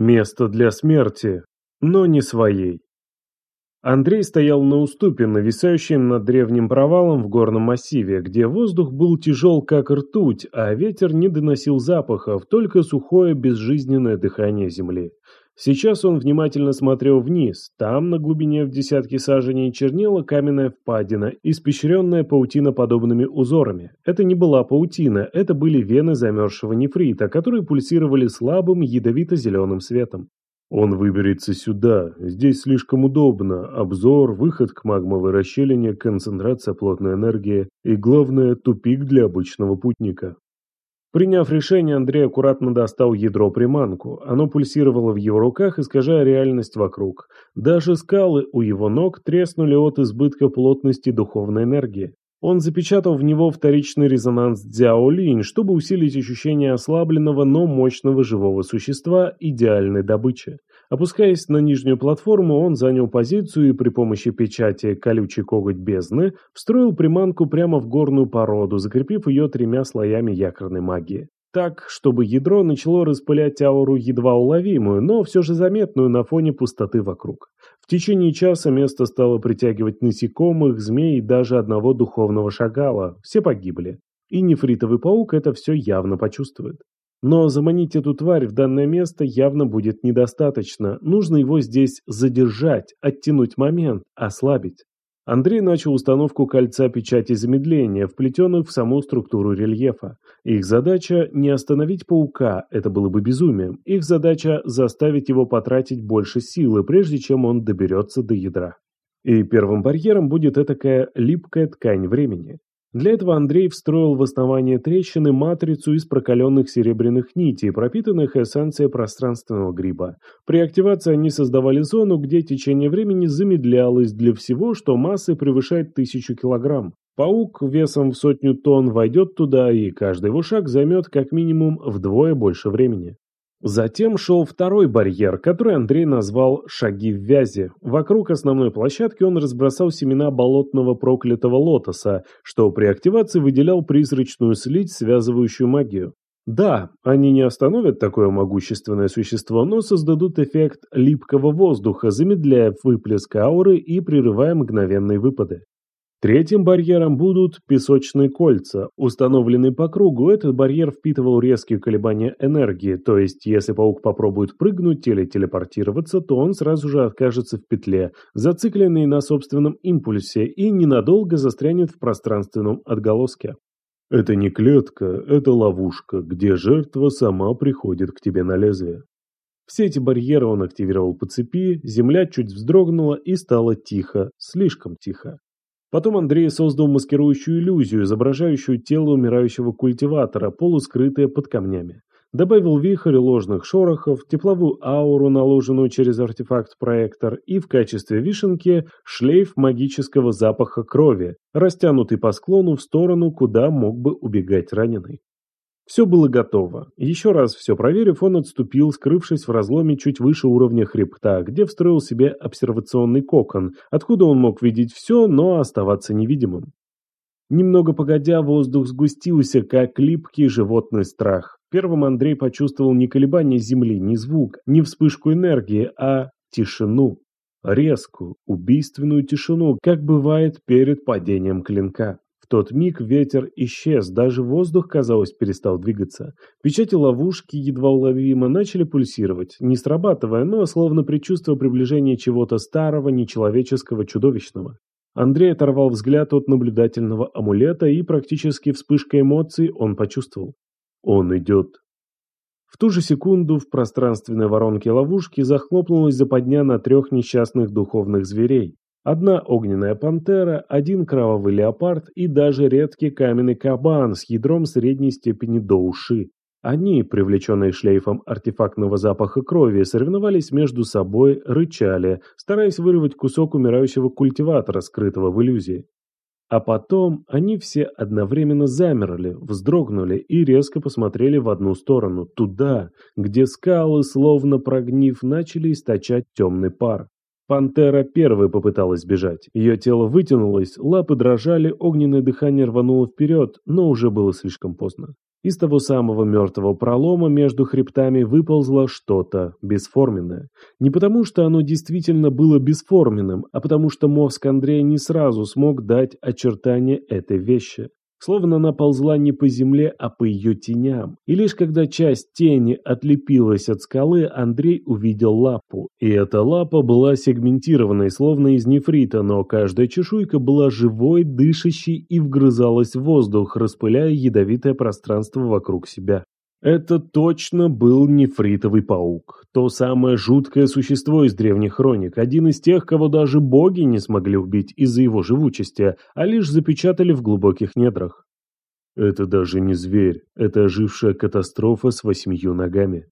Место для смерти, но не своей. Андрей стоял на уступе, нависающем над древним провалом в горном массиве, где воздух был тяжел, как ртуть, а ветер не доносил запахов, только сухое безжизненное дыхание земли. Сейчас он внимательно смотрел вниз. Там, на глубине в десятки саженей, чернела каменная впадина, испещренная паутиноподобными узорами. Это не была паутина, это были вены замерзшего нефрита, которые пульсировали слабым ядовито-зеленым светом. Он выберется сюда. Здесь слишком удобно. Обзор, выход к магмовой расщелине, концентрация плотной энергии и, главное, тупик для обычного путника. Приняв решение, Андрей аккуратно достал ядро-приманку. Оно пульсировало в его руках, искажая реальность вокруг. Даже скалы у его ног треснули от избытка плотности духовной энергии. Он запечатал в него вторичный резонанс Дзяолинь, чтобы усилить ощущение ослабленного, но мощного живого существа идеальной добычи. Опускаясь на нижнюю платформу, он занял позицию и при помощи печати «Колючий коготь бездны» встроил приманку прямо в горную породу, закрепив ее тремя слоями якорной магии. Так, чтобы ядро начало распылять ауру едва уловимую, но все же заметную на фоне пустоты вокруг. В течение часа место стало притягивать насекомых, змей и даже одного духовного шагала. Все погибли. И нефритовый паук это все явно почувствует. Но заманить эту тварь в данное место явно будет недостаточно. Нужно его здесь задержать, оттянуть момент, ослабить. Андрей начал установку кольца печати замедления, вплетенных в саму структуру рельефа. Их задача не остановить паука, это было бы безумием. Их задача заставить его потратить больше силы, прежде чем он доберется до ядра. И первым барьером будет такая липкая ткань времени. Для этого Андрей встроил в основание трещины матрицу из прокаленных серебряных нитей, пропитанных эссенцией пространственного гриба. При активации они создавали зону, где течение времени замедлялось для всего, что массой превышает тысячу килограмм. Паук весом в сотню тонн войдет туда, и каждый его шаг займет как минимум вдвое больше времени. Затем шел второй барьер, который Андрей назвал «шаги в вязи». Вокруг основной площадки он разбросал семена болотного проклятого лотоса, что при активации выделял призрачную слить, связывающую магию. Да, они не остановят такое могущественное существо, но создадут эффект липкого воздуха, замедляя выплеск ауры и прерывая мгновенные выпады. Третьим барьером будут песочные кольца. Установленные по кругу, этот барьер впитывал резкие колебания энергии, то есть если паук попробует прыгнуть или телепортироваться, то он сразу же окажется в петле, зацикленный на собственном импульсе и ненадолго застрянет в пространственном отголоске. Это не клетка, это ловушка, где жертва сама приходит к тебе на лезвие. Все эти барьеры он активировал по цепи, земля чуть вздрогнула и стало тихо, слишком тихо. Потом Андрей создал маскирующую иллюзию, изображающую тело умирающего культиватора, полускрытое под камнями. Добавил вихрь ложных шорохов, тепловую ауру, наложенную через артефакт-проектор, и в качестве вишенки шлейф магического запаха крови, растянутый по склону в сторону, куда мог бы убегать раненый. Все было готово. Еще раз все проверив, он отступил, скрывшись в разломе чуть выше уровня хребта, где встроил себе обсервационный кокон, откуда он мог видеть все, но оставаться невидимым. Немного погодя, воздух сгустился, как липкий животный страх. Первым Андрей почувствовал не колебание земли, не звук, не вспышку энергии, а тишину. Резкую, убийственную тишину, как бывает перед падением клинка тот миг ветер исчез, даже воздух, казалось, перестал двигаться. Печати ловушки едва уловимо начали пульсировать, не срабатывая, но словно предчувствуя приближение чего-то старого, нечеловеческого, чудовищного. Андрей оторвал взгляд от наблюдательного амулета и практически вспышкой эмоций он почувствовал. Он идет. В ту же секунду в пространственной воронке ловушки захлопнулась западня на трех несчастных духовных зверей. Одна огненная пантера, один кровавый леопард и даже редкий каменный кабан с ядром средней степени до уши. Они, привлеченные шлейфом артефактного запаха крови, соревновались между собой, рычали, стараясь вырвать кусок умирающего культиватора, скрытого в иллюзии. А потом они все одновременно замерли, вздрогнули и резко посмотрели в одну сторону, туда, где скалы, словно прогнив, начали источать темный пар. Пантера первой попыталась бежать. Ее тело вытянулось, лапы дрожали, огненное дыхание рвануло вперед, но уже было слишком поздно. Из того самого мертвого пролома между хребтами выползло что-то бесформенное. Не потому, что оно действительно было бесформенным, а потому что мозг Андрея не сразу смог дать очертания этой вещи словно она ползла не по земле, а по ее теням. И лишь когда часть тени отлепилась от скалы, Андрей увидел лапу. И эта лапа была сегментированной, словно из нефрита, но каждая чешуйка была живой, дышащей и вгрызалась в воздух, распыляя ядовитое пространство вокруг себя. Это точно был нефритовый паук. То самое жуткое существо из древних хроник, один из тех, кого даже боги не смогли убить из-за его живучести, а лишь запечатали в глубоких недрах. Это даже не зверь, это ожившая катастрофа с восьмию ногами.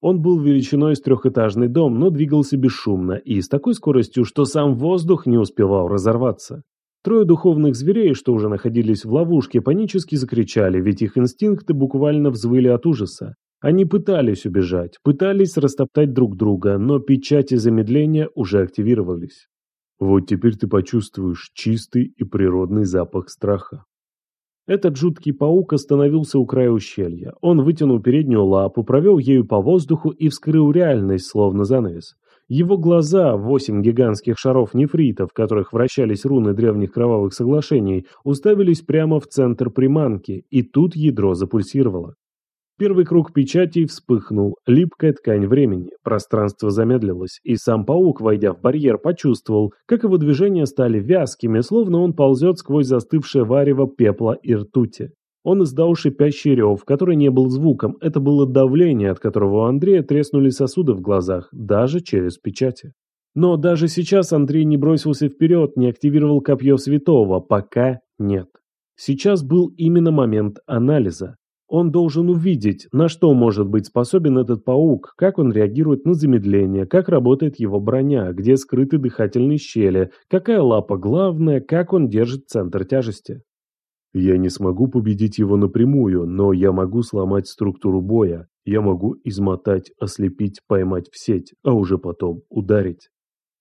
Он был величиной с трехэтажный дом, но двигался бесшумно и с такой скоростью, что сам воздух не успевал разорваться. Трое духовных зверей, что уже находились в ловушке, панически закричали, ведь их инстинкты буквально взвыли от ужаса. Они пытались убежать, пытались растоптать друг друга, но печати замедления уже активировались. Вот теперь ты почувствуешь чистый и природный запах страха. Этот жуткий паук остановился у края ущелья. Он вытянул переднюю лапу, провел ею по воздуху и вскрыл реальность, словно занавес. Его глаза, восемь гигантских шаров нефрита, в которых вращались руны древних кровавых соглашений, уставились прямо в центр приманки, и тут ядро запульсировало. Первый круг печатей вспыхнул, липкая ткань времени, пространство замедлилось, и сам паук, войдя в барьер, почувствовал, как его движения стали вязкими, словно он ползет сквозь застывшее варево пепла и ртути. Он издал шипящий рев, который не был звуком, это было давление, от которого у Андрея треснули сосуды в глазах, даже через печати. Но даже сейчас Андрей не бросился вперед, не активировал копье святого, пока нет. Сейчас был именно момент анализа. Он должен увидеть, на что может быть способен этот паук, как он реагирует на замедление, как работает его броня, где скрыты дыхательные щели, какая лапа главная, как он держит центр тяжести. Я не смогу победить его напрямую, но я могу сломать структуру боя. Я могу измотать, ослепить, поймать в сеть, а уже потом ударить.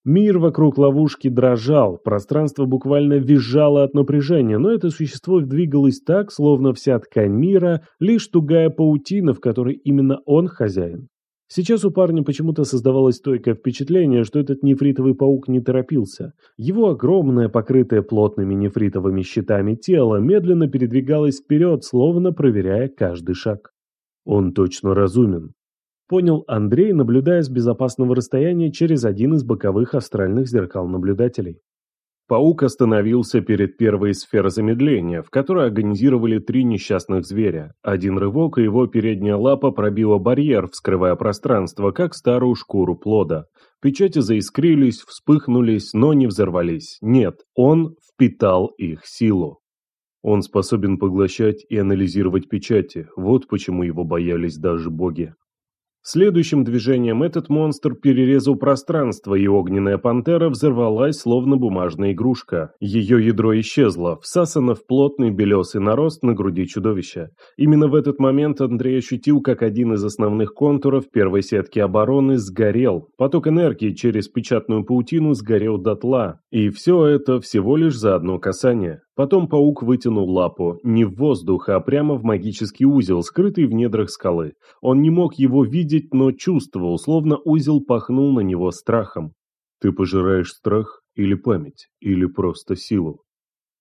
Мир вокруг ловушки дрожал, пространство буквально визжало от напряжения, но это существо двигалось так, словно вся ткань мира – лишь тугая паутина, в которой именно он хозяин. Сейчас у парня почему-то создавалось стойкое впечатление, что этот нефритовый паук не торопился. Его огромное, покрытое плотными нефритовыми щитами тело медленно передвигалось вперед, словно проверяя каждый шаг. Он точно разумен. Понял Андрей, наблюдая с безопасного расстояния через один из боковых астральных зеркал наблюдателей. Паук остановился перед первой сферой замедления, в которой агонизировали три несчастных зверя. Один рывок, и его передняя лапа пробила барьер, вскрывая пространство, как старую шкуру плода. Печати заискрились, вспыхнулись, но не взорвались. Нет, он впитал их силу. Он способен поглощать и анализировать печати, вот почему его боялись даже боги. Следующим движением этот монстр перерезал пространство, и огненная пантера взорвалась, словно бумажная игрушка. Ее ядро исчезло, всасано в плотный белесый нарост на груди чудовища. Именно в этот момент Андрей ощутил, как один из основных контуров первой сетки обороны сгорел. Поток энергии через печатную паутину сгорел дотла. И все это всего лишь за одно касание. Потом паук вытянул лапу, не в воздух, а прямо в магический узел, скрытый в недрах скалы. Он не мог его видеть, но чувствовал, словно узел пахнул на него страхом. Ты пожираешь страх или память, или просто силу.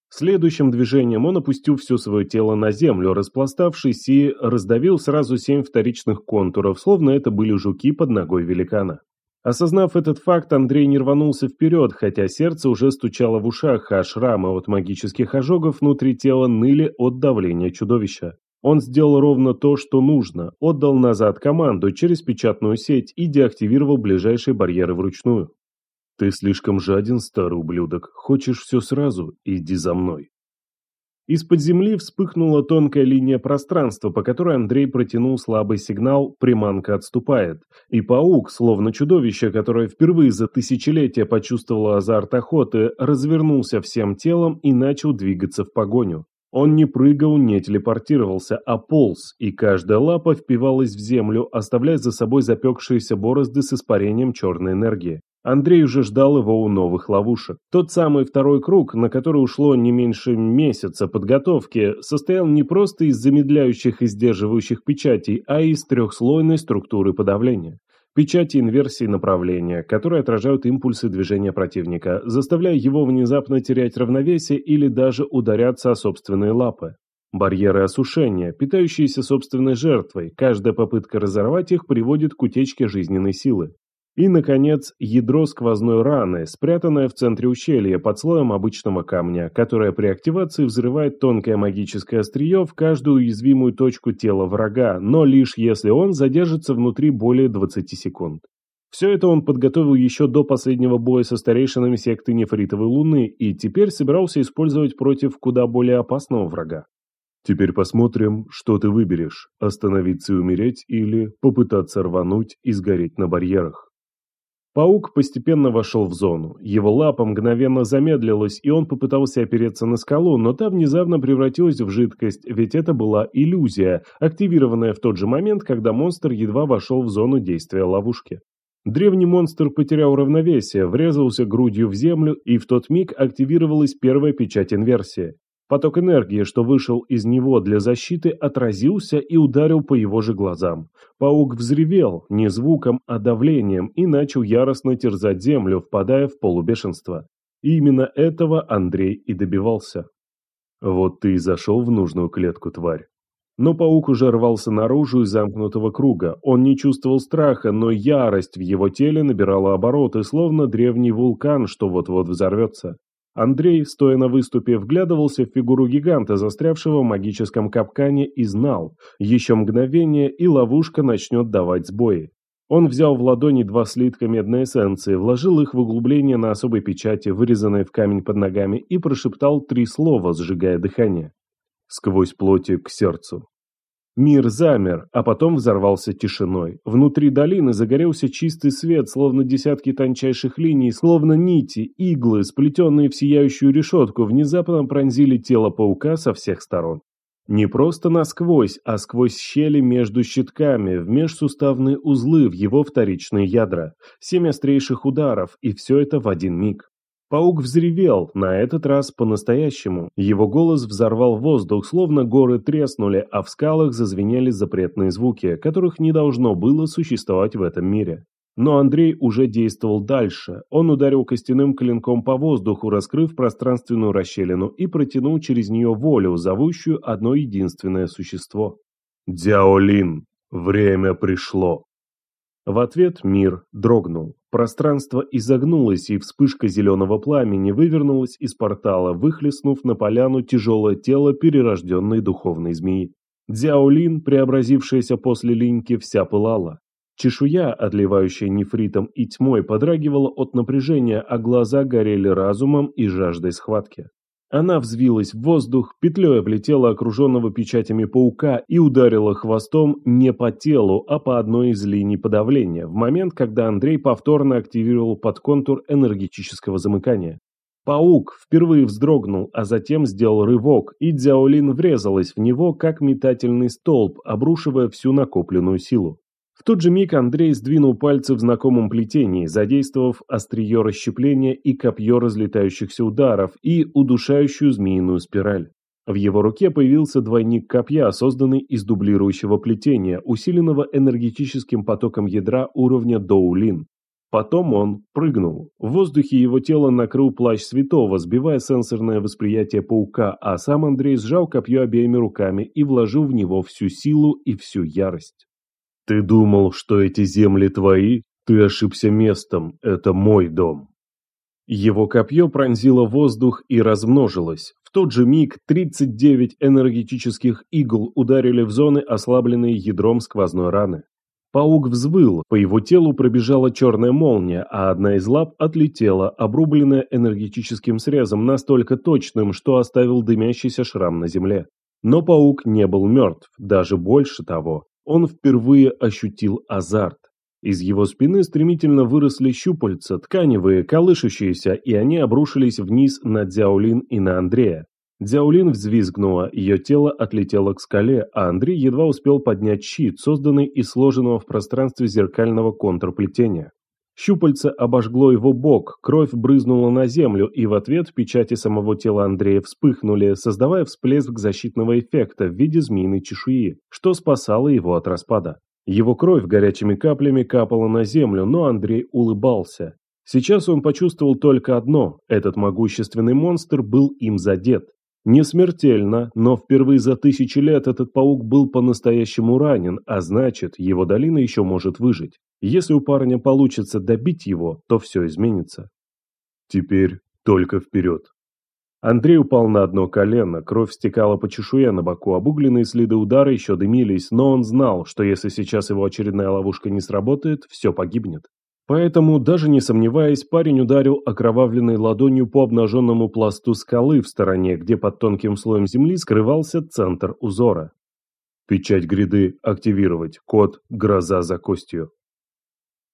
Следующим движением он опустил все свое тело на землю, распластавшись и раздавил сразу семь вторичных контуров, словно это были жуки под ногой великана. Осознав этот факт, Андрей не рванулся вперед, хотя сердце уже стучало в ушах, а шрамы от магических ожогов внутри тела ныли от давления чудовища. Он сделал ровно то, что нужно, отдал назад команду через печатную сеть и деактивировал ближайшие барьеры вручную. «Ты слишком жаден, старый ублюдок. Хочешь все сразу? Иди за мной». Из-под земли вспыхнула тонкая линия пространства, по которой Андрей протянул слабый сигнал «приманка отступает». И паук, словно чудовище, которое впервые за тысячелетия почувствовало азарт охоты, развернулся всем телом и начал двигаться в погоню. Он не прыгал, не телепортировался, а полз, и каждая лапа впивалась в землю, оставляя за собой запекшиеся борозды с испарением черной энергии. Андрей уже ждал его у новых ловушек. Тот самый второй круг, на который ушло не меньше месяца подготовки, состоял не просто из замедляющих и сдерживающих печатей, а из трехслойной структуры подавления. Печати инверсии направления, которые отражают импульсы движения противника, заставляя его внезапно терять равновесие или даже ударяться о собственные лапы. Барьеры осушения, питающиеся собственной жертвой, каждая попытка разорвать их приводит к утечке жизненной силы. И, наконец, ядро сквозной раны, спрятанное в центре ущелья под слоем обычного камня, которое при активации взрывает тонкое магическое острие в каждую уязвимую точку тела врага, но лишь если он задержится внутри более 20 секунд. Все это он подготовил еще до последнего боя со старейшинами секты Нефритовой Луны и теперь собирался использовать против куда более опасного врага. Теперь посмотрим, что ты выберешь – остановиться и умереть или попытаться рвануть и сгореть на барьерах. Паук постепенно вошел в зону. Его лапа мгновенно замедлилась, и он попытался опереться на скалу, но та внезапно превратилась в жидкость, ведь это была иллюзия, активированная в тот же момент, когда монстр едва вошел в зону действия ловушки. Древний монстр потерял равновесие, врезался грудью в землю, и в тот миг активировалась первая печать инверсии. Поток энергии, что вышел из него для защиты, отразился и ударил по его же глазам. Паук взревел, не звуком, а давлением, и начал яростно терзать землю, впадая в полубешенство. И именно этого Андрей и добивался. Вот ты и зашел в нужную клетку, тварь. Но паук уже рвался наружу из замкнутого круга. Он не чувствовал страха, но ярость в его теле набирала обороты, словно древний вулкан, что вот-вот взорвется. Андрей, стоя на выступе, вглядывался в фигуру гиганта, застрявшего в магическом капкане, и знал, еще мгновение, и ловушка начнет давать сбои. Он взял в ладони два слитка медной эссенции, вложил их в углубление на особой печати, вырезанной в камень под ногами, и прошептал три слова, сжигая дыхание. Сквозь плоти к сердцу. Мир замер, а потом взорвался тишиной. Внутри долины загорелся чистый свет, словно десятки тончайших линий, словно нити, иглы, сплетенные в сияющую решетку, внезапно пронзили тело паука со всех сторон. Не просто насквозь, а сквозь щели между щитками, в межсуставные узлы в его вторичные ядра. Семь острейших ударов, и все это в один миг. Паук взревел, на этот раз по-настоящему. Его голос взорвал воздух, словно горы треснули, а в скалах зазвенели запретные звуки, которых не должно было существовать в этом мире. Но Андрей уже действовал дальше. Он ударил костяным клинком по воздуху, раскрыв пространственную расщелину и протянул через нее волю, зовущую одно единственное существо. «Дяолин, время пришло!» В ответ мир дрогнул. Пространство изогнулось, и вспышка зеленого пламени вывернулась из портала, выхлестнув на поляну тяжелое тело перерожденной духовной змеи. Дзяолин, преобразившаяся после линьки, вся пылала. Чешуя, отливающая нефритом и тьмой, подрагивала от напряжения, а глаза горели разумом и жаждой схватки. Она взвилась в воздух, петлей облетела окруженного печатями паука и ударила хвостом не по телу, а по одной из линий подавления, в момент, когда Андрей повторно активировал подконтур энергетического замыкания. Паук впервые вздрогнул, а затем сделал рывок, и Дзяолин врезалась в него, как метательный столб, обрушивая всю накопленную силу. В тот же миг Андрей сдвинул пальцы в знакомом плетении, задействовав острие расщепления и копье разлетающихся ударов и удушающую змеиную спираль. В его руке появился двойник копья, созданный из дублирующего плетения, усиленного энергетическим потоком ядра уровня Доулин. Потом он прыгнул. В воздухе его тело накрыл плащ святого, сбивая сенсорное восприятие паука, а сам Андрей сжал копье обеими руками и вложил в него всю силу и всю ярость. Ты думал, что эти земли твои? Ты ошибся местом, это мой дом. Его копье пронзило воздух и размножилось. В тот же миг 39 энергетических игл ударили в зоны, ослабленные ядром сквозной раны. Паук взвыл, по его телу пробежала черная молния, а одна из лап отлетела, обрубленная энергетическим срезом настолько точным, что оставил дымящийся шрам на земле. Но паук не был мертв, даже больше того он впервые ощутил азарт. Из его спины стремительно выросли щупальца, тканевые, колышущиеся, и они обрушились вниз на Дзяолин и на Андрея. Дзяолин взвизгнула, ее тело отлетело к скале, а Андрей едва успел поднять щит, созданный из сложенного в пространстве зеркального контрплетения. Щупальце обожгло его бок, кровь брызнула на землю, и в ответ печати самого тела Андрея вспыхнули, создавая всплеск защитного эффекта в виде змеиной чешуи, что спасало его от распада. Его кровь горячими каплями капала на землю, но Андрей улыбался. Сейчас он почувствовал только одно – этот могущественный монстр был им задет. Не смертельно, но впервые за тысячи лет этот паук был по-настоящему ранен, а значит, его долина еще может выжить. Если у парня получится добить его, то все изменится. Теперь только вперед. Андрей упал на одно колено, кровь стекала по чешуе на боку, обугленные следы удара еще дымились, но он знал, что если сейчас его очередная ловушка не сработает, все погибнет. Поэтому, даже не сомневаясь, парень ударил окровавленной ладонью по обнаженному пласту скалы в стороне, где под тонким слоем земли скрывался центр узора. Печать гряды активировать, код «Гроза за костью».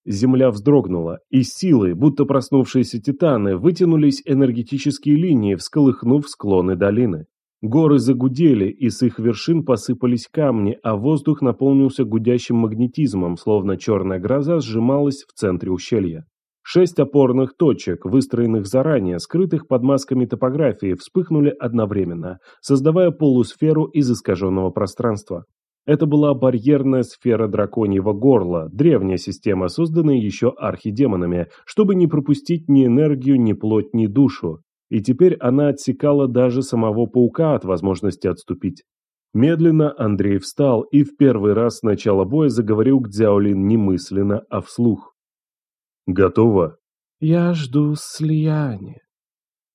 Земля вздрогнула, и силы, будто проснувшиеся титаны, вытянулись энергетические линии, всколыхнув склоны долины. Горы загудели, и с их вершин посыпались камни, а воздух наполнился гудящим магнетизмом, словно черная гроза сжималась в центре ущелья. Шесть опорных точек, выстроенных заранее, скрытых под масками топографии, вспыхнули одновременно, создавая полусферу из искаженного пространства. Это была барьерная сфера драконьего горла, древняя система, созданная еще архидемонами, чтобы не пропустить ни энергию, ни плоть, ни душу. И теперь она отсекала даже самого паука от возможности отступить. Медленно Андрей встал и в первый раз с начала боя заговорил к Дзяолин не мысленно, а вслух. «Готово?» «Я жду слияния».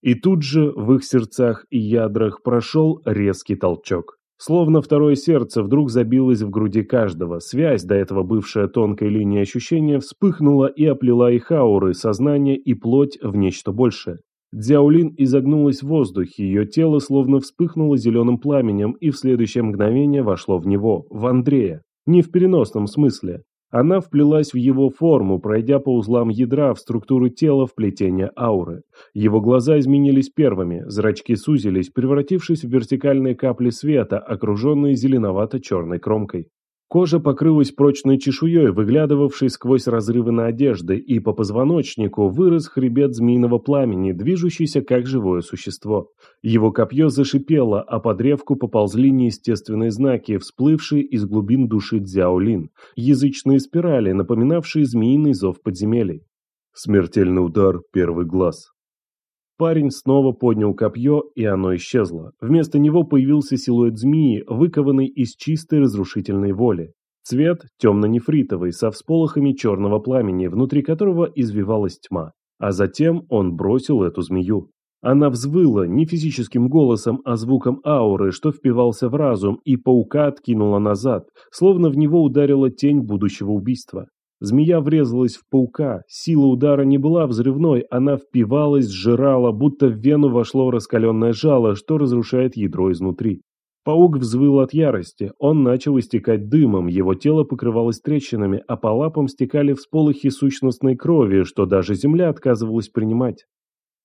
И тут же в их сердцах и ядрах прошел резкий толчок. Словно второе сердце вдруг забилось в груди каждого, связь, до этого бывшая тонкой линией ощущения, вспыхнула и оплела их ауры, сознание и плоть в нечто большее. Дзяолин изогнулась в воздухе, ее тело словно вспыхнуло зеленым пламенем и в следующее мгновение вошло в него, в Андрея. Не в переносном смысле. Она вплелась в его форму, пройдя по узлам ядра в структуру тела в плетение ауры. Его глаза изменились первыми, зрачки сузились, превратившись в вертикальные капли света, окруженные зеленовато-черной кромкой. Кожа покрылась прочной чешуей, выглядывавшей сквозь разрывы на одежде, и по позвоночнику вырос хребет змеиного пламени, движущийся как живое существо. Его копье зашипело, а по древку поползли неестественные знаки, всплывшие из глубин души Дзяолин, язычные спирали, напоминавшие змеиный зов подземелий. Смертельный удар, первый глаз. Парень снова поднял копье, и оно исчезло. Вместо него появился силуэт змеи, выкованный из чистой разрушительной воли. Цвет темно-нефритовый, со всполохами черного пламени, внутри которого извивалась тьма. А затем он бросил эту змею. Она взвыла не физическим голосом, а звуком ауры, что впивался в разум, и паука откинула назад, словно в него ударила тень будущего убийства. Змея врезалась в паука, сила удара не была взрывной, она впивалась, сжирала, будто в вену вошло раскаленное жало, что разрушает ядро изнутри. Паук взвыл от ярости, он начал истекать дымом, его тело покрывалось трещинами, а по лапам стекали всполохи сущностной крови, что даже земля отказывалась принимать.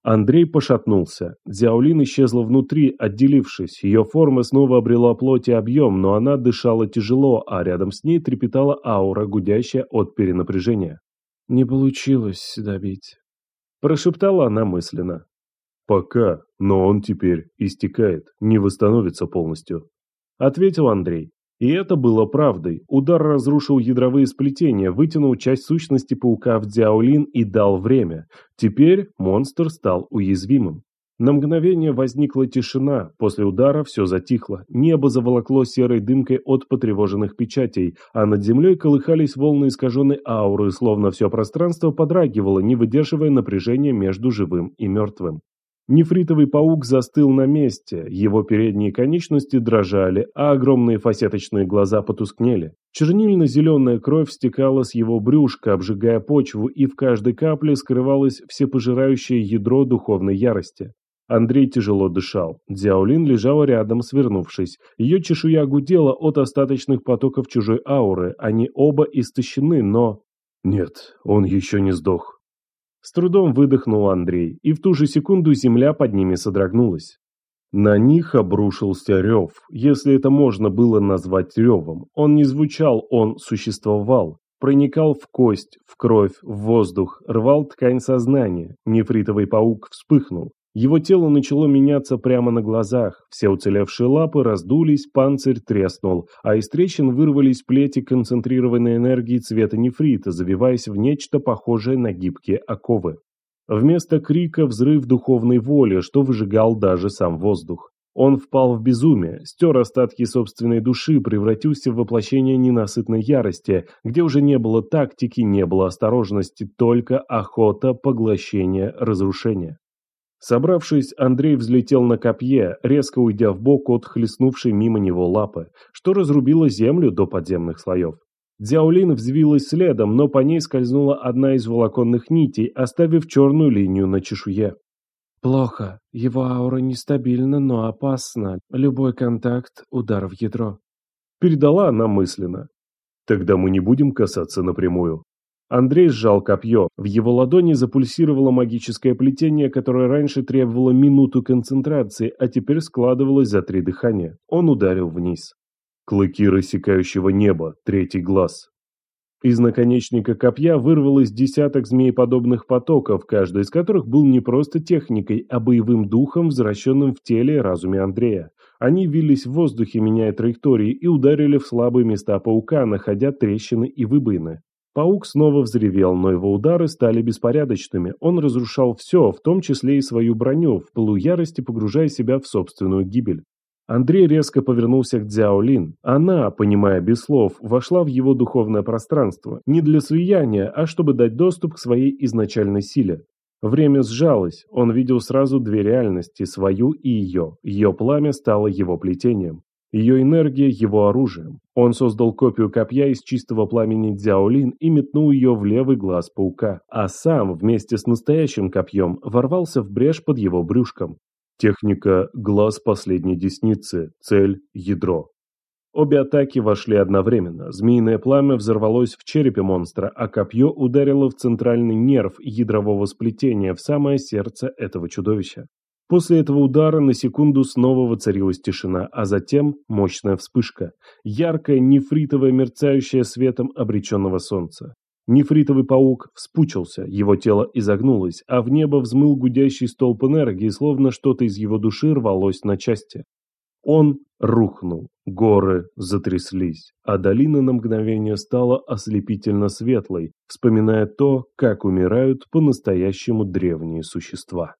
Андрей пошатнулся. Дзяолин исчезла внутри, отделившись. Ее форма снова обрела плоть и объем, но она дышала тяжело, а рядом с ней трепетала аура, гудящая от перенапряжения. «Не получилось добить», – прошептала она мысленно. «Пока, но он теперь истекает, не восстановится полностью», – ответил Андрей. И это было правдой. Удар разрушил ядровые сплетения, вытянул часть сущности паука в Дзяолин и дал время. Теперь монстр стал уязвимым. На мгновение возникла тишина, после удара все затихло, небо заволокло серой дымкой от потревоженных печатей, а над землей колыхались волны искаженной ауры, словно все пространство подрагивало, не выдерживая напряжения между живым и мертвым. Нефритовый паук застыл на месте, его передние конечности дрожали, а огромные фасеточные глаза потускнели. Чернильно-зеленая кровь стекала с его брюшка, обжигая почву, и в каждой капле скрывалось всепожирающее ядро духовной ярости. Андрей тяжело дышал. Дзяолин лежала рядом, свернувшись. Ее чешуя гудела от остаточных потоков чужой ауры. Они оба истощены, но... Нет, он еще не сдох. С трудом выдохнул Андрей, и в ту же секунду земля под ними содрогнулась. На них обрушился рев, если это можно было назвать ревом. Он не звучал, он существовал. Проникал в кость, в кровь, в воздух, рвал ткань сознания. Нефритовый паук вспыхнул. Его тело начало меняться прямо на глазах, все уцелевшие лапы раздулись, панцирь треснул, а из трещин вырвались плети концентрированной энергии цвета нефрита, завиваясь в нечто похожее на гибкие оковы. Вместо крика взрыв духовной воли, что выжигал даже сам воздух. Он впал в безумие, стер остатки собственной души, превратился в воплощение ненасытной ярости, где уже не было тактики, не было осторожности, только охота, поглощение, разрушение. Собравшись, Андрей взлетел на копье, резко уйдя в бок от хлестнувшей мимо него лапы, что разрубило землю до подземных слоев. Дзяолин взвилась следом, но по ней скользнула одна из волоконных нитей, оставив черную линию на чешуе. Плохо. Его аура нестабильна, но опасна. Любой контакт – удар в ядро. Передала она мысленно. Тогда мы не будем касаться напрямую. Андрей сжал копье. В его ладони запульсировало магическое плетение, которое раньше требовало минуту концентрации, а теперь складывалось за три дыхания. Он ударил вниз. Клыки рассекающего неба, третий глаз. Из наконечника копья вырвалось десяток змееподобных потоков, каждый из которых был не просто техникой, а боевым духом, возвращенным в теле и разуме Андрея. Они вились в воздухе, меняя траектории, и ударили в слабые места паука, находя трещины и выбоины. Паук снова взревел, но его удары стали беспорядочными. Он разрушал все, в том числе и свою броню, в пылу ярости погружая себя в собственную гибель. Андрей резко повернулся к Дзяолин. Она, понимая без слов, вошла в его духовное пространство, не для слияния, а чтобы дать доступ к своей изначальной силе. Время сжалось, он видел сразу две реальности, свою и ее. Ее пламя стало его плетением. Ее энергия – его оружием. Он создал копию копья из чистого пламени Дзяолин и метнул ее в левый глаз паука, а сам вместе с настоящим копьем ворвался в брешь под его брюшком. Техника «Глаз последней десницы», цель «Ядро». Обе атаки вошли одновременно. Змеиное пламя взорвалось в черепе монстра, а копье ударило в центральный нерв ядрового сплетения, в самое сердце этого чудовища. После этого удара на секунду снова воцарилась тишина, а затем мощная вспышка. Яркая, нефритовая, мерцающая светом обреченного солнца. Нефритовый паук вспучился, его тело изогнулось, а в небо взмыл гудящий столб энергии, словно что-то из его души рвалось на части. Он рухнул, горы затряслись, а долина на мгновение стала ослепительно светлой, вспоминая то, как умирают по-настоящему древние существа.